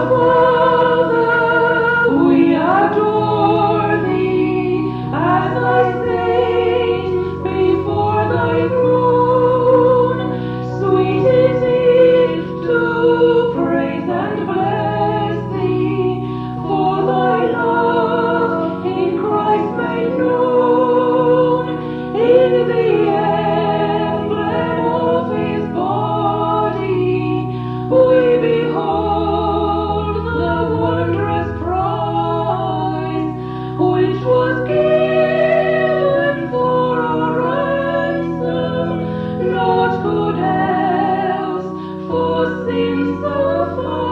Oh. in the fire.